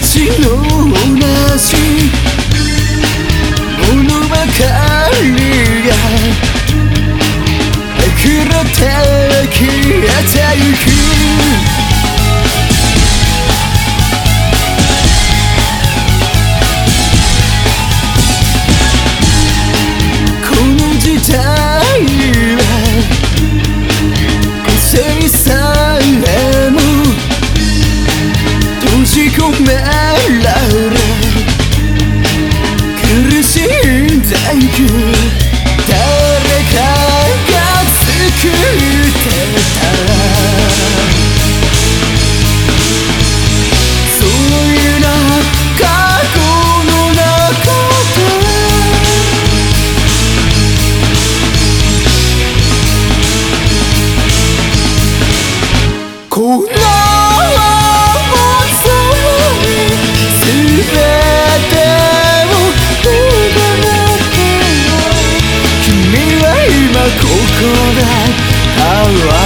じ物ばかりが溢れて消えてゆく。感觉。you are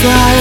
slide